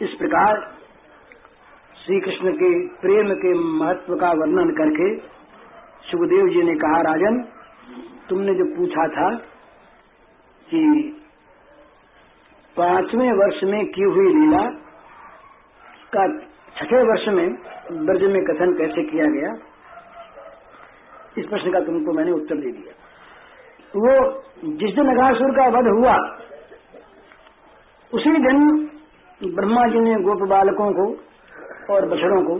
इस प्रकार श्री कृष्ण के प्रेम के महत्व का वर्णन करके सुखदेव जी ने कहा, राजन, तुमने जो पूछा था कि पाँचवें वर्ष में की हुई लीला का छठे वर्ष में ब्रज में कथन कैसे किया गया, इस प्रश्न का तुमको मैंने उत्तर दे दिया। वो जिस दिन अघासुर का वध हुआ, उसी दिन ब्रह्मा जी ने गोप बालकों को और बछड़ों को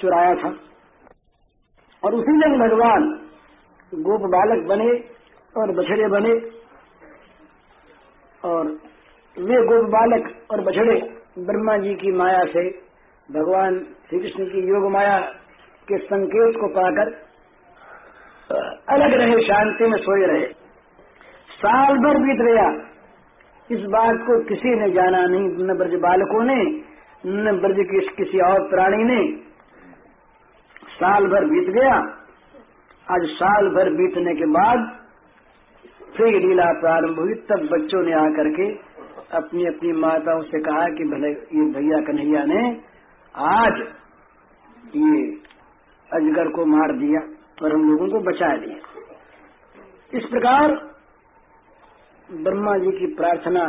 चुराया था। और उसी दिन भगवान गोप बालक बने और बछड़े बने और वे गोप बालक और बछड़े ब्रह्मा जी की माया से भगवान श्री कृष्ण की योग माया के संकेत को पाकर अलग रहे, शांति में सोए रहे। साल भर बीत गया। इस बात को किसी ने जाना नहीं, न ब्रज बालकों ने, न ब्रज की किसी और प्राणी ने। साल भर बीत गया। आज साल भर बीतने के बाद फिर लीला प्रारंभ हुई, तब बच्चों ने आकर के अपनी अपनी माताओं से कहा कि भले ये भैया कन्हैया ने आज ये अजगर को मार दिया और हम लोगों को बचा दिया इस प्रकार ब्रह्मा जी की प्रार्थना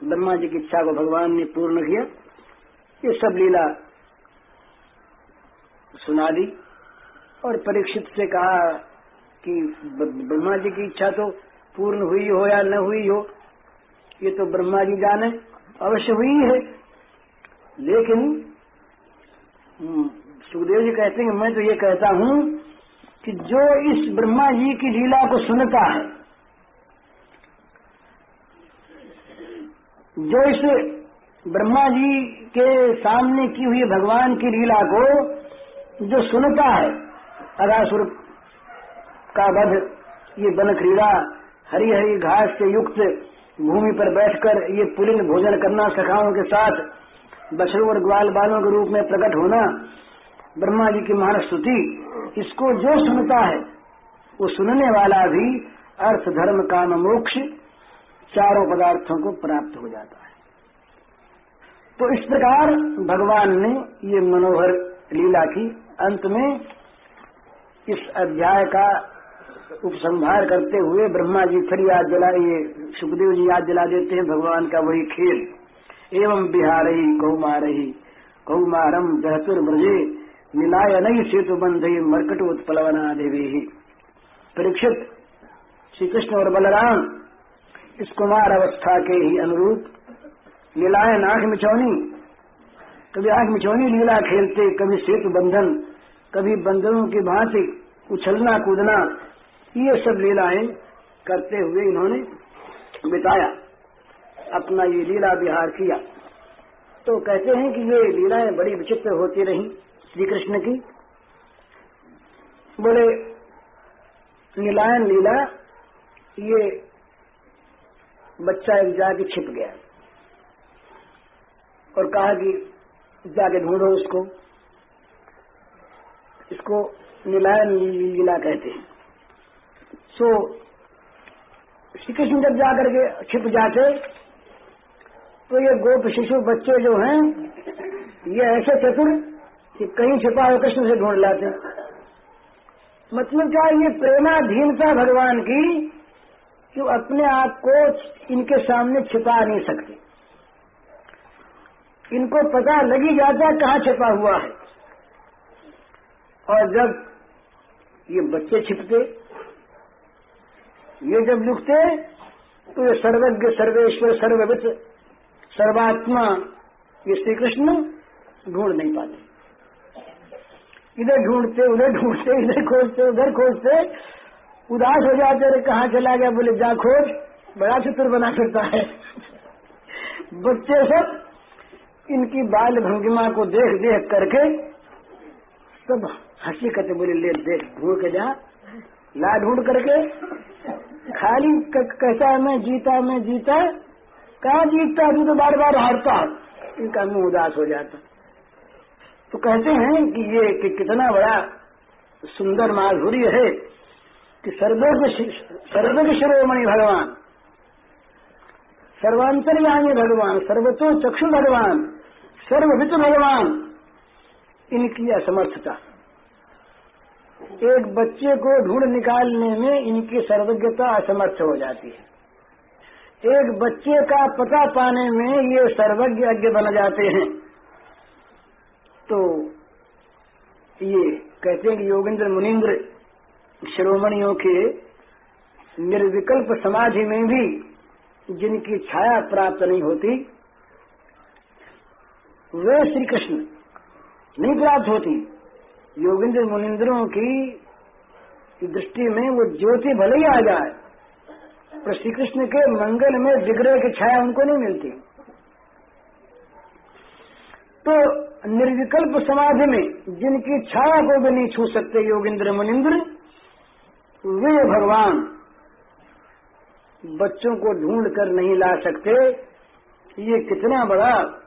ब्रह्मा जी की इच्छा को भगवान ने पूर्ण किया। ये सब लीला सुना दी और परीक्षित से कहा कि ब्रह्मा जी की इच्छा तो पूर्ण हुई हो या न हुई हो ये तो ब्रह्मा जी जाने अवश्य हुई है। लेकिन हम्म, सुखदेव जी कहते हैं मैं तो ये कहता हूँ कि जो इस ब्रह्मा जी की लीला को सुनता है जो इस ब्रह्मा जी के सामने की हुई भगवान की लीला को जो सुनता है अगासुर का वध, ये बन क्रीड़ा हरी हरी घास से युक्त भूमि पर बैठकर ये पुलिंग भोजन करना सखाओं के साथ, बछड़ों और ग्वाल बालों के रूप में प्रकट होना, ब्रह्मा जी की महान स्तुति, इसको जो सुनता है, वो सुनने वाला भी अर्थ, धर्म, काम, मोक्ष चारों पदार्थों को प्राप्त हो जाता है। तो इस प्रकार भगवान ने ये मनोहर लीला की अंत में इस अध्याय का उपसंहार करते हुए ब्रह्मा जी फिर याद जला ये सुखदेव जी याद जला देते हैं भगवान का वही खेल। एवं बिहारही कौमारही, कौमारम ब्रजे, मिलाय नई सेतु बंधे मरकट उत्पलवना देवी परीक्षित श्री कृष्ण और बलराम इस कुमार अवस्था के ही अनुरूप लीलाएँ आँख मिचौनी। कभी आँख मिचौनी लीला खेलते, कभी सेतु बंधन, कभी बंधनों की भांति उछलना कूदना, ये सब लीलाएँ करते हुए इन्होंने बिताया, अपना ये लीला विहार किया। तो कहते हैं कि ये लीलाएँ बड़ी विचित्र होती रही श्री कृष्ण की। बोले नीलायन लीला, ये बच्चा एक जाके छिप गया और कहा कि जाके ढूंढो उसको। इसको नीलायन लीला कहते हैं। सो श्री कृष्ण जब जाकर के छिप जाते तो ये गोप शिशु बच्चे जो हैं, ये ऐसे चतुर कि कहीं छिपा हो कृष्ण से ढूंढ लाते मतलब क्या ये प्रेमाधीनता भगवान की जो अपने आप को इनके सामने छिपा नहीं सकते। इनको पता लगी जाता है कहाँ छिपा हुआ है। और जब ये बच्चे छिपते, ये जब लुकते तो ये सर्वज्ञ, सर्वेश्वर सर्ववित सर्वात्मा, ये श्री कृष्ण ढूंढ नहीं पाते। इधर ढूंढते, उधर ढूंढते, इधर खोजते, उधर खोजते उदास हो जाते रे कहाँ चला गया? बोले, जा खोज। बड़ा चित्र बना करता है। बच्चे सब इनकी बाल भंगिमा को देख देख करके सब हँसी करते बोले, ले, देख ढूंढ के जा। ला ढूंढ करके, खाली कहता है मैं, जीता मैं जीता कहा जीतता तू तो बार बार हारता इनका मुँह उदास हो जाता। तो कहते हैं कि ये कि कितना बड़ा सुंदर माधुर्य है। कि सर्वज्ञ सर्वज्ञ शिरोमणि भगवान। सर्वांतरयामी भगवान, सर्वतो चक्षु भगवान सर्वभित भगवान, इनकी असमर्थता। एक बच्चे को ढूंढ निकालने में इनकी सर्वज्ञता असमर्थ हो जाती है। एक बच्चे का पता पाने में ये सर्वज्ञ अज्ञ बन जाते हैं। तो ये कहते हैं कि योगेंद्र मुनिंद्र शिरोमणियों के निर्विकल्प समाधि में भी जिनकी छाया प्राप्त नहीं होती, वे श्री कृष्ण नहीं प्राप्त होती। योगिंद्र मुनिंद्रों की दृष्टि में वो ज्योति भले ही आ जाए, पर श्री कृष्ण के मंगल में विग्रह की छाया उनको नहीं मिलती। तो निर्विकल्प समाधि में जिनकी छाया को भी नहीं छू सकते योगिंद्र मुनिंद्र वे भगवान बच्चों को ढूंढ कर नहीं ला सकते। ये कितना बड़ा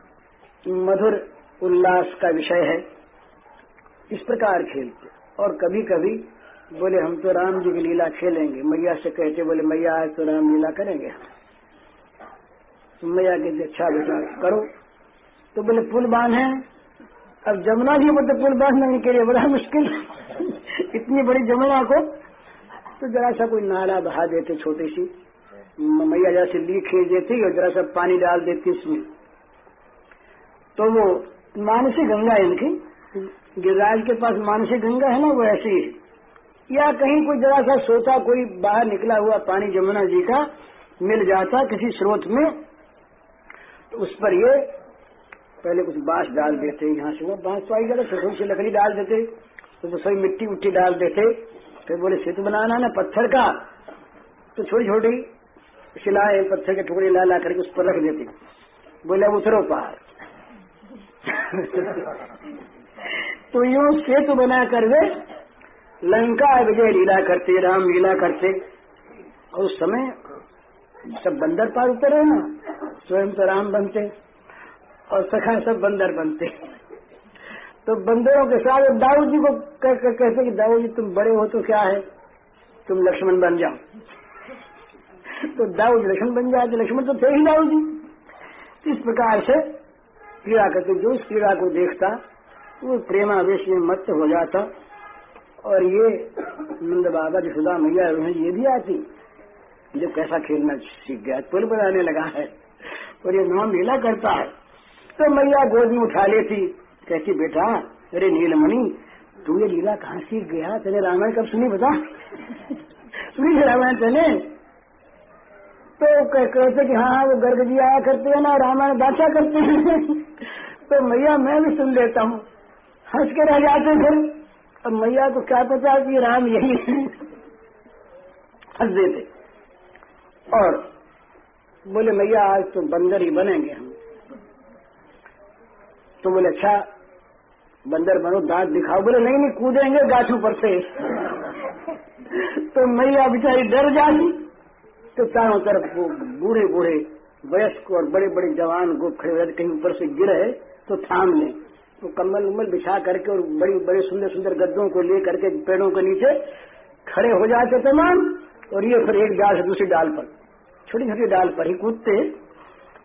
मधुर उल्लास का विषय है। इस प्रकार खेलते। और कभी कभी बोले, हम तो राम जी की लीला खेलेंगे। मैया से कहते बोले, मैया, आज तो राम लीला करेंगे मैया कहते अच्छा बेटा करो। तो बोले, पुल बाँध अब जमुना जी बोलते पुल बांधने के लिए बड़ा मुश्किल इतनी बड़ी जमुना को तो जरा सा कोई नाला बहा देते छोटी सी। मैया जैसे ली खींच देती और जरा सा पानी डाल देती उसमें तो वो मानसी गंगा इनकी। गिरिराज के पास मानसिक गंगा है ना, वो ऐसी है या कहीं कोई जरा सा सोचा कोई बाहर निकला हुआ पानी जमुना जी का मिल जाता किसी स्रोत में तो उस पर ये पहले कुछ बाँस डाल देते, यहाँ से वो बाँस तो आई जाता छोटी सी लकड़ी डाल देते तो सभी मिट्टी उट्टी डाल देते। फिर बोले, सेतु बनाना ना, पत्थर का? तो छोटी छोटी शिलाएँ पत्थर के टुकड़े ला ला करके उस पर रख देते। बोले उतरो पार। तो यूँ सेतु बनाकर वे लंका विजय लीला करते, राम लीला करते। उस समय सब बंदर पार उतरे ना, स्वयं तो राम बनते और सखा सब बंदर बनते। तो बंदरों के साथ दाऊ जी को कह, कह, कहते कि दाऊ जी तुम बड़े हो तो क्या है? तुम लक्ष्मण बन जाओ। तो दाऊ जी लक्ष्मण बन जाते लक्ष्मण तो थे ही दाऊ जी इस प्रकार से क्रीड़ा करते जो उस क्रीड़ा को देखता वो प्रेमावेश में मत हो जाता। और ये नंद बाबा सुधा मैया ये भी आती जो कैसा खेलना सीख गया पुल बनाने लगा है और ये नाम लीला करता है तो मैया गोद में उठा लेती। कहती, बेटा, अरे नीलमणि, तू ये लीला कहाँ सीख गया? तेने रामायण कब सुनी बता? सुनी रामायण तेने तो कहते कि हाँ हाँ वो गर्ग जी आया करते हैं ना, रामायण बादशाह करते हैं। तो मैया, मैं भी सुन लेता हूँ। हंस के रह जाते फिर। अब मैया को क्या पता कि राम यही हंस देते। और बोले, मैया, आज तो बंदर ही बनेंगे हम। तो बोले अच्छा बंदर बनो, दांत दिखाओ। बोले, नहीं नहीं, कूदेंगे गाछों पर से। तो मैया बेचारी डर जाती। तो चारों तरफ़ वो बूढ़े बूढ़े वयस्क और बड़े बड़े जवान को खड़े कहीं ऊपर से गिरे तो थाम लें। तो कम्बल उम्बल बिछा करके और बड़ी बड़े सुंदर सुंदर गद्दों को ले करके पेड़ों के नीचे खड़े हो जाते तमाम। और ये फिर एक डाल से दूसरी डाल पर छोटी छोटी डाल पर ही कूदते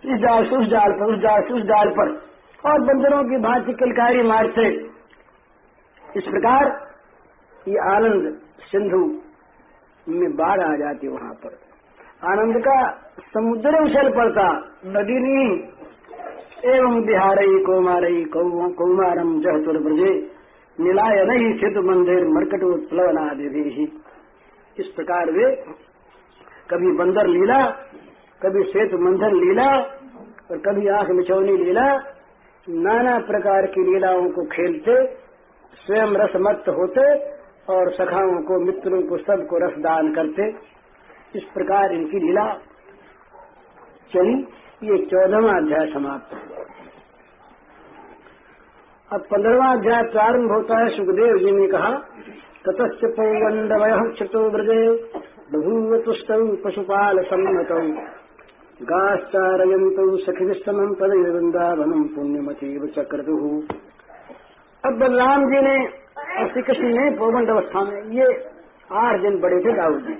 इस डाल से उस डाल पर, उस डाल से उस डाल पर। और बंदरों की भांति किलकारी मारते इस प्रकार ये आनंद सिंधु में बाढ़ आ जाती वहाँ पर। आनंद का समुद्र उछल पड़ता, नदी नहीं, एवं बिहारई कौमारई कौमारम जहतुर्ब्रजे निलाय नहीं सिद्ध मंदिर मरकट उत्प्लवनादि ही। इस प्रकार वे कभी बंदर लीला, कभी सेतु मंदिर लीला, और कभी आँख मिचौनी लीला नाना प्रकार की लीलाओं को खेलते, स्वयं रसमत्त होते और सखाओं को, मित्रों को, सबको रसदान करते। इस प्रकार इनकी लीला चली। ये चौदहवा अध्याय समाप्त अब पंद्रहवा अध्याय प्रारंभ होता है। सुखदेव जी ने कहा, ततश्च पौवंडवय क्षतो ब्रजे बभूव तुष्ट पशुपाल सम्मत गाश्चारयंत सखिविस्तमम पद वृंदावनम पुण्यमतीव चक्रतु अब बलराम जी ने श्री कृष्ण ने पौवंड अवस्था में ये आठ दिन बड़े थे दाऊद जी।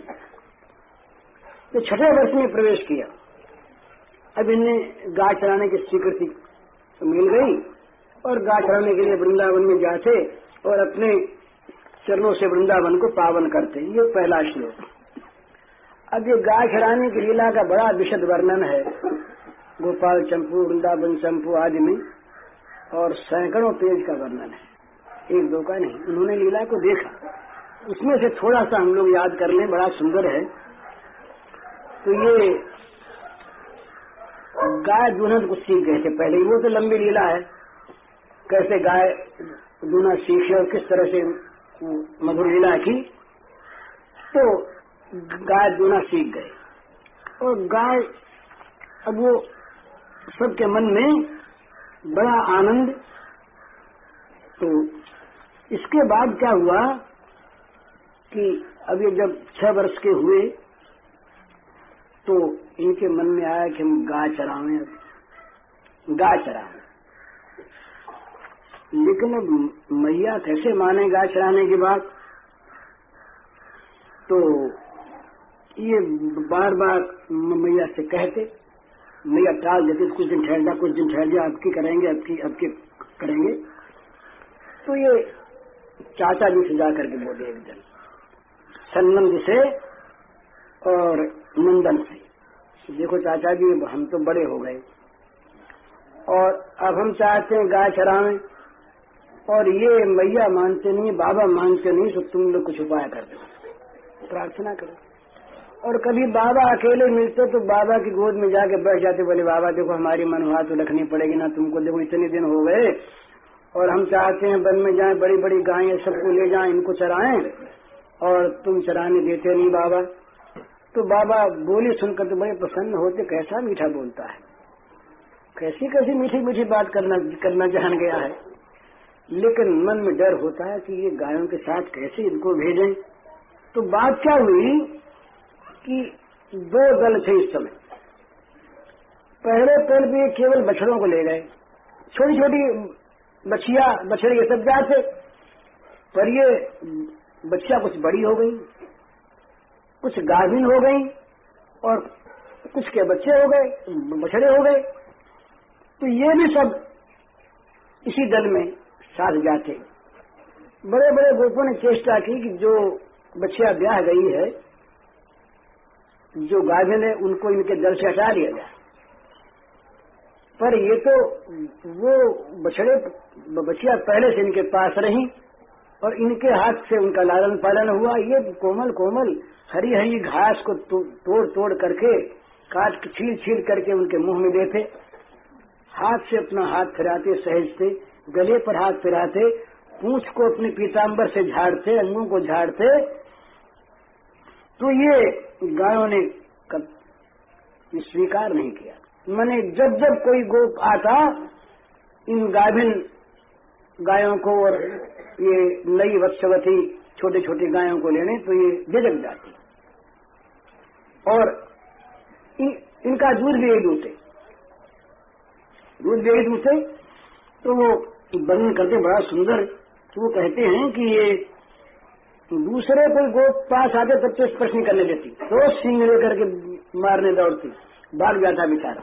तो छठे वर्ष में प्रवेश किया। अब इन्हें गाय चलाने की स्वीकृति मिल गई और गाय चलाने के लिए वृंदावन में जाते और अपने चरणों से वृंदावन को पावन करते। ये पहला श्लोक। अब ये गाय चराने की लीला का बड़ा विशद वर्णन है। गोपाल चंपू, वृंदावन चंपू आदि में और सैकड़ों पेज का वर्णन है। एक दो का नहीं, उन्होंने लीला को देखा। उसमें से थोड़ा सा हम लोग याद कर लें, बड़ा सुंदर है। तो ये गाय दूनत को सीख गए थे पहले वो तो लंबी लीला है। कैसे गाय दूना सीखे और किस तरह से मधुर लीला की। तो गाय दूना सीख गए और गाय अब वो सबके मन में बड़ा आनंद। तो इसके बाद क्या हुआ कि अब ये जब छह वर्ष के हुए तो इनके मन में आया कि हम गाय चरावे। गाय चरावे। लेकिन अब मैया कैसे माने गाय चराने की बात? तो ये बार बार मैया से कहते, मैया, टाल देते, कुछ दिन ठहर जा, कुछ दिन ठहर जा, अब की करेंगे, अब की अब की करेंगे। तो ये चाचा जी से जाकर के बोले एक दिन, सन्नंद से और नंदन से, देखो चाचा जी हम तो बड़े हो गए और अब हम चाहते हैं गाय चरावें और ये मैया मानते नहीं, बाबा मानते नहीं तो तुम लोग कुछ उपाय कर दो। प्रार्थना करो। और कभी बाबा अकेले मिलते तो बाबा की गोद में जाके बैठ जाते, बोले, बाबा, देखो, हमारी मनवा तो रखनी पड़ेगी ना, तुमको देखो, इतने दिन हो गए, और हम चाहते हैं वन में जाएँ बड़ी बड़ी गायें सबको ले जाएँ, इनको चराएँ, और तुम चराने देते नहीं बाबा। तो बाबा बोली सुनकर तो बड़े प्रसन्न होते, कैसा मीठा बोलता है? कैसी कैसी मीठी मीठी बात करना करना जान गया है। लेकिन मन में डर होता है कि ये गायों के साथ कैसे इनको भेजें। तो बात क्या हुई? कि दो दल थे इस समय। पहले पल में केवल बछड़ों को ले गए। छोटी छोटी बछिया बछड़े ये सब जाते, पर ये बच्चिया कुछ बड़ी हो गई, कुछ गाभिन हो गई, और कुछ के बच्चे हो गए बछड़े हो गए। तो ये भी सब इसी दल में साथ जाते। बड़े बड़े गोपों ने चेष्टा की कि जो बच्चिया ब्याह गई है जो गाभिन है उनको इनके दल से हटा दिया जाए। पर ये तो वो बछड़े बच्चिया पहले से इनके पास रही और इनके हाथ से उनका लालन पालन हुआ। ये कोमल कोमल हरी हरी घास को तो, तोड़ तोड़ करके काट छील छील करके उनके मुँह में देते। हाथ से अपना हाथ फिराते सहजते गले पर हाथ फिराते पूछ को अपने पीताम्बर से झाड़ते अंगों को झाड़ते तो ये गायों ने स्वीकार नहीं किया। मैंने जब जब कोई गोप आता इन गाभिन गायों को और ये नई वत्सवती छोटे छोटे गायों को लेने तो ये झिझक जाती। और इन, इनका दूध भी एक दूते दूध भी एक दूते तो वो वर्णन करते बड़ा सुंदर तो वो कहते हैं कि ये दूसरे कोई गो पास तब तो स्पर्श नहीं करने देती। तो सिंह लेकर के मारने दौड़ती। भाग जाता बेचारा।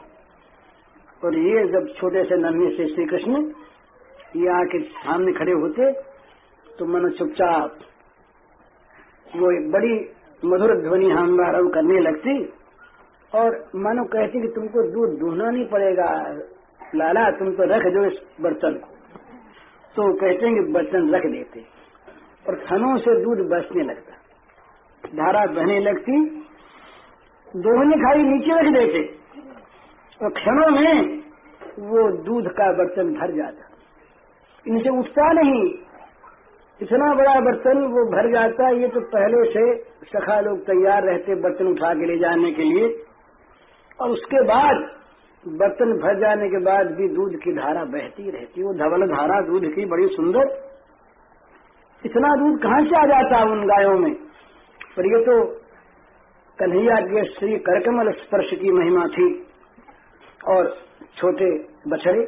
और ये जब छोटे से नन्हे से श्री कृष्ण ये आके सामने खड़े होते तो मन चुपचाप वो एक बड़ी मधुर ध्वनि हमारा करने लगती और मानो कहती कि तुमको दूध दूहना नहीं पड़ेगा, लाला तुम तो रख दो इस बर्तन को। तो कहते हैं कि बर्तन रख देते। और थनों से दूध बसने लगता। धारा बहने लगती, दोहनी खाली नीचे रख देते, और क्षणों में वो दूध का बर्तन भर जाता। इनसे उठता नहीं, इतना बड़ा बर्तन वो भर जाता, ये तो पहले से सखा लोग तैयार रहते बर्तन उठा के ले जाने के लिए। और उसके बाद, बर्तन भर जाने के बाद भी दूध की धारा बहती रहती, वो धवल धारा दूध की बड़ी सुंदर इतना दूध कहाँ से आ जाता उन गायों में? पर ये तो कन्हैया के श्री करकमल स्पर्श की महिमा थी और छोटे बछड़े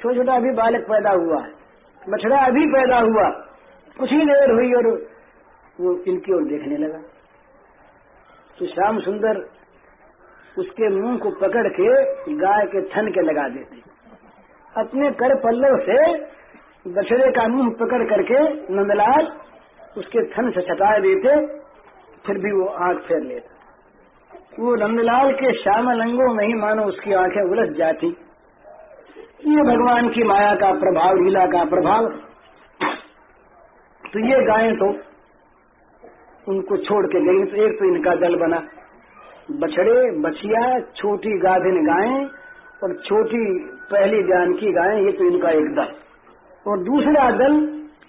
छोटा छोटा अभी बालक पैदा हुआ है। बछड़ा अभी पैदा हुआ। कुछ ही देर हुई और वो इनकी ओर देखने लगा। तो श्याम सुंदर उसके मुँह को पकड़ के गाय के थन के लगा देते। अपने कर पल्लव से बछड़े का मुँह पकड़ करके नंदलाल उसके थन से छटा देते, फिर भी वो आँख फेर लेता। वो नंदलाल के श्यामल अंगों में ही मानो उसकी आँखें उलझ जाती। ये भगवान की माया का प्रभाव, लीला का प्रभाव। तो ये गायें तो उनको छोड़ के गई तो एक तो इनका दल बना। बछड़े, बछिया, छोटी गाभिन गायें और छोटी पहली जान की गायें, ये तो इनका एक दल। और दूसरा दल,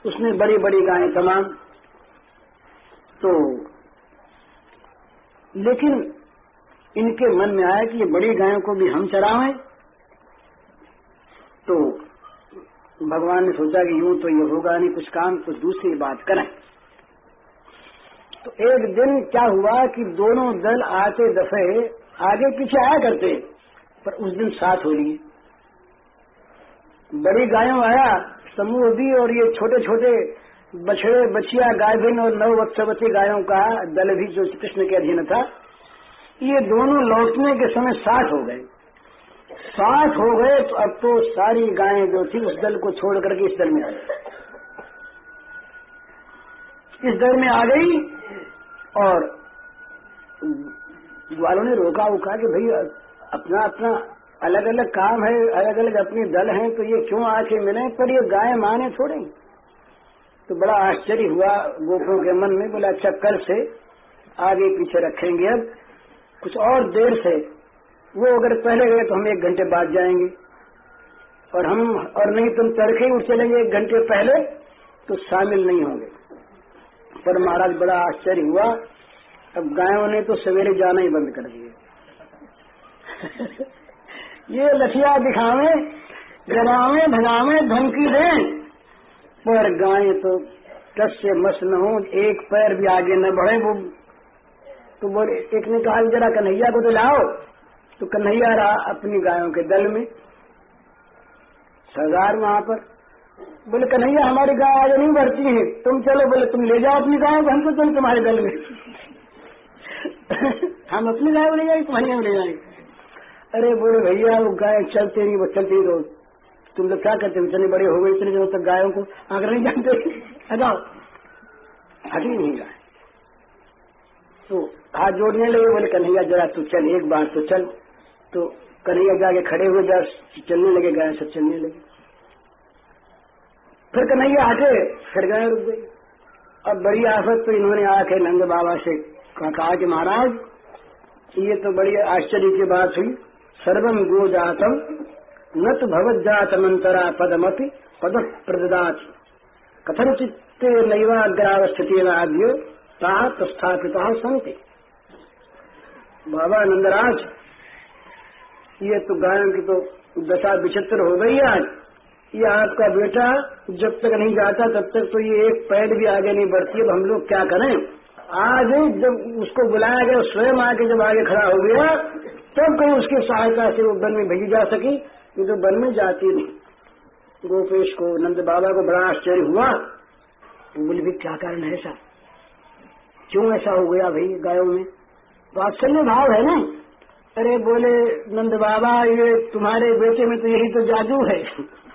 उसने बड़ी बड़ी गायें तमाम तो लेकिन इनके मन में आया कि ये बड़ी गायों को भी हम चरावें। तो भगवान ने सोचा कि यूँ तो ये होगा नहीं, कुछ काम तो दूसरी बात करें। तो एक दिन क्या हुआ कि दोनों दल आते दफे आगे पीछे आया करते, पर उस दिन साथ हो लिए। बड़ी गायों आया समूह भी और ये छोटे छोटे बछड़े, बछिया गाय गायभिन और नव वत्सवती गायों का दल भी जो कृष्ण के अधीन था, ये दोनों लौटने के समय साठ हो गए। साठ हो गए तो अब तो सारी गायें जो थी उस दल को छोड़ करके इस दल में आ गई। इस दल में आ गई और ग्वालों ने रोका उका कि भाई अपना अपना अलग अलग काम है अलग अलग अपने दल हैं तो ये क्यों आके मिले? पर ये गाय माने थोड़े तो बड़ा आश्चर्य हुआ गोपों के मन में, बोला अच्छा कल से आगे पीछे रखेंगे अब। कुछ और देर से, वो अगर पहले गए तो हम एक घंटे बाद जाएँगे। और हम, और नहीं तुम तड़के ही उठ चलेंगे एक घंटे पहले तो शामिल नहीं होंगे। पर महाराज, बड़ा आश्चर्य हुआ। अब गायों ने तो सवेरे जाना ही बंद कर दिए ये लठिया दिखावे डरावे भगावे, धमकी दे। पर गाय तो कस से मस न हो, एक पैर भी आगे न बढ़े वो। तो बोले एक ने कहा, जरा कन्हैया को तो लाओ। तो कन्हैया रहा अपनी गायों के दल में। सरदार वहाँ पर, बोले, कन्हैया, हमारी गाय आगे नहीं बढ़ती है। तुम चलो, बोले, तुम ले जाओ अपनी गाय को तो चल तुम्हारे दल में। हम अपनी गाय में ले जाएँगे तुम्हारी में ले जाएँगे अरे बोले, भैया, वो गाय चलते नहीं वो चलती तो तुम लोग क्या करते हो? इतने बड़े हो गए इतने दिनों तक गायों को अगर नहीं जानते। हटाओ। हटी नहीं गाय। तो हाथ जोड़ने लगे, बोले, कन्हैया, जरा तू चल, एक बार तो चल। तो कन्हैया जाके खड़े हुए, जा चलने लगे, गाय सब चलने लगे। फिर कन्हैया हटे फिर गाय रुक गई। अब बड़ी आफत तो इन्होंने आके नंद बाबा से कहा कि महाराज, ये तो बड़ी आश्चर्य की बात हुई। सर्वम तो भगवत जातमंतरा पदमपि पद प्रदात कथन चित्ते नैवाग्रावस्थिति ता प्रस्थापिता संति बाबा नंदराज ये तो गायों की तो दशा विचित्र हो गई आज। ये आपका बेटा जब तक नहीं जाता तब तक तो ये एक पैर भी आगे नहीं बढ़ती। अब हम लोग क्या करें? आज ही जब उसको बुलाया गया, स्वयं आके जब आगे खड़ा हो गया, तब कहीं उसकी सहायता से वो वन में भेजी जा सकी ये तो वन में जाती नहीं। गोपेश को, नंद बाबा को बड़ा आश्चर्य हुआ। बोले भी क्या कारण है ऐसा? क्यों ऐसा हो गया भाई गायों में? वात्सल्य भाव है ना? अरे बोले, नंद बाबा, ये तुम्हारे बेटे में तो यही तो जादू है।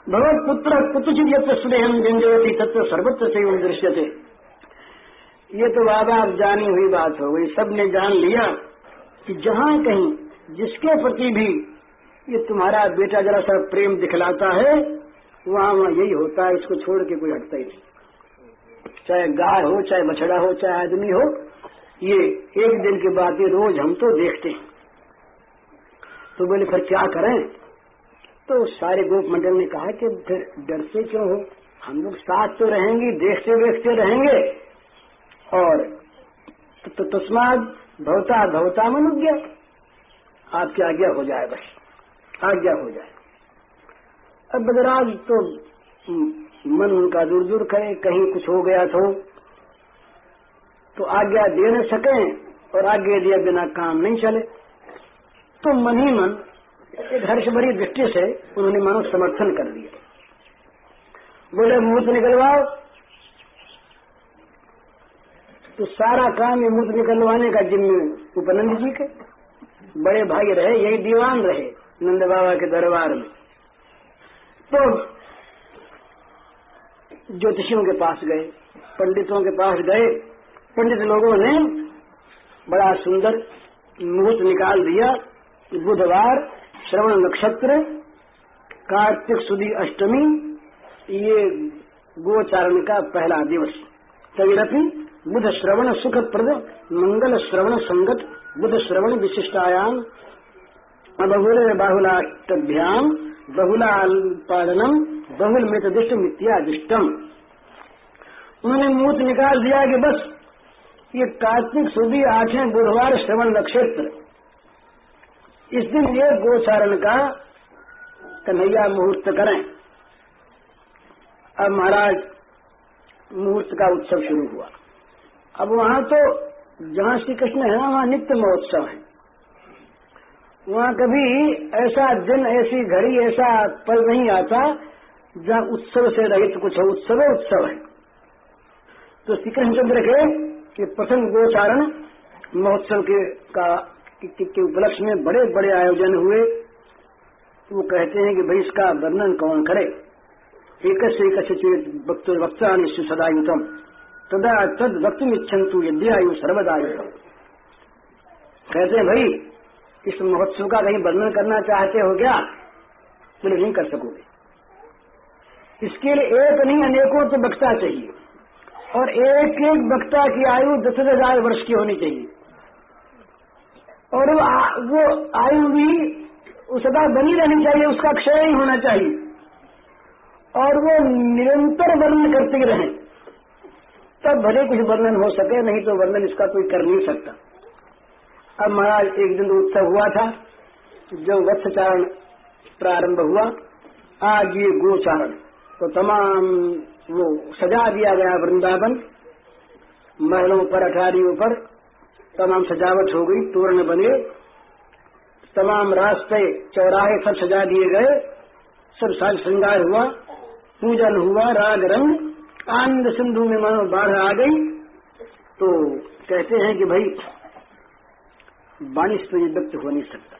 भगवत पुत्र पुत्र जी जब स्नेहम जंजवती तत्व सर्वत्र से दृश्य थे ये तो बाबा, अब जानी हुई बात हो गई। सबने जान लिया कि जहाँ कहीं, जिसके प्रति भी ये तुम्हारा बेटा जरा सा प्रेम दिखलाता है, वहाँ वहाँ यही होता है, इसको छोड़ के कोई हटता ही नहीं। चाहे गाय हो, चाहे बछड़ा हो, चाहे आदमी हो, ये एक दिन के बाद ये रोज हम तो देखते हैं। तो बोले, फिर क्या करें? तो सारे गोप मंडल ने कहा कि, फिर डरते क्यों हो? हम लोग साथ तो रहेंगे देखते देखते रहेंगे। और तो तस्माद भवता भवता मन गया आपकी आज्ञा हो जाए बस। आज्ञा हो जाए। अब बदराज तो मन उनका दूर दूर करे, कहीं कुछ हो गया तो। तो आज्ञा दे न सके और आज्ञा दिया बिना काम नहीं चले। तो मन ही मन, एक हर्ष भरी दृष्टि से उन्होंने मानो समर्थन कर दिया। बोले, मुँह निकलवाओ। तो सारा काम ये मुँह निकलवाने का जिम्मे उपनंद जी के। बड़े भाई रहे, यही दीवान रहे नंद बाबा के दरबार में। तो ज्योतिषियों के पास गए, पंडितों के पास गए। पंडित लोगों ने बड़ा सुंदर मुहूर्त निकाल दिया। बुधवार, श्रवण नक्षत्र, कार्तिक सुदी अष्टमी, ये गोचारण का पहला दिवस। तविरपि बुध श्रवण सुख प्रद मंगल श्रवण संगत, बुध श्रवण विशिष्टायाम बहुल बाहुलाष्टभ्याम बहुलापादनम बहुल मृतदिष्ट मित्यादिष्टम उन्होंने मूत निकाल दिया कि बस, ये कार्तिक सुधी आठवें बुधवार श्रवण नक्षत्र। इस दिन ये गोचारण का कन्हैया मुहूर्त करें। अब महाराज, मुहूर्त का उत्सव शुरू हुआ। अब वहाँ तो जहाँ श्री कृष्ण है वहाँ नित्य महोत्सव है। वहाँ कभी ऐसा दिन ऐसी घड़ी ऐसा पल नहीं आता जहाँ उत्सव से रहित कुछ है उत्सव उत्सव है। तो श्री कृष्णचंद्र के कि प्रथम गोचारण महोत्सव के का के, उपलक्ष्य में बड़े बड़े आयोजन हुए। तो वो कहते हैं कि भाई इसका वर्णन कौन करे? एक से एक चेत वक्ता सदायुतम। तदा तद वक्त इच्छन्तु आयु सर्वदायुतम कहते भाई इस महोत्सव का कहीं वर्णन करना चाहते हो क्या? बोले नहीं कर सकोगे। इसके लिए एक नहीं अनेकों तो वक्ता चाहिए। और एक एक वक्ता की आयु दस हज़ार वर्ष की होनी चाहिए। और वो, वो आयु भी सदा बनी रहनी चाहिए उसका क्षय ही होना चाहिए। और वो निरंतर वर्णन करते रहें। तब भले कुछ वर्णन हो सके, नहीं तो वर्णन इसका कोई कर नहीं सकता। अब महाराज, एक दिन उत्सव हुआ था, जब वत्सचारण प्रारंभ हुआ, आज ये गोचारण तो तमाम वो सजा दिया गया वृंदावन महलों पर, अठारियों पर, तमाम सजावट हो गई, तोरण बने, तमाम रास्ते, चौराहे सब सजा दिए गए, सब साज श्रृंगार हुआ, पूजन हुआ राग रंग आनंद सिंधु में मानो बाढ़ आ गई तो कहते हैं कि भाई, बारिश तो ये व्यक्त हो नहीं सकता।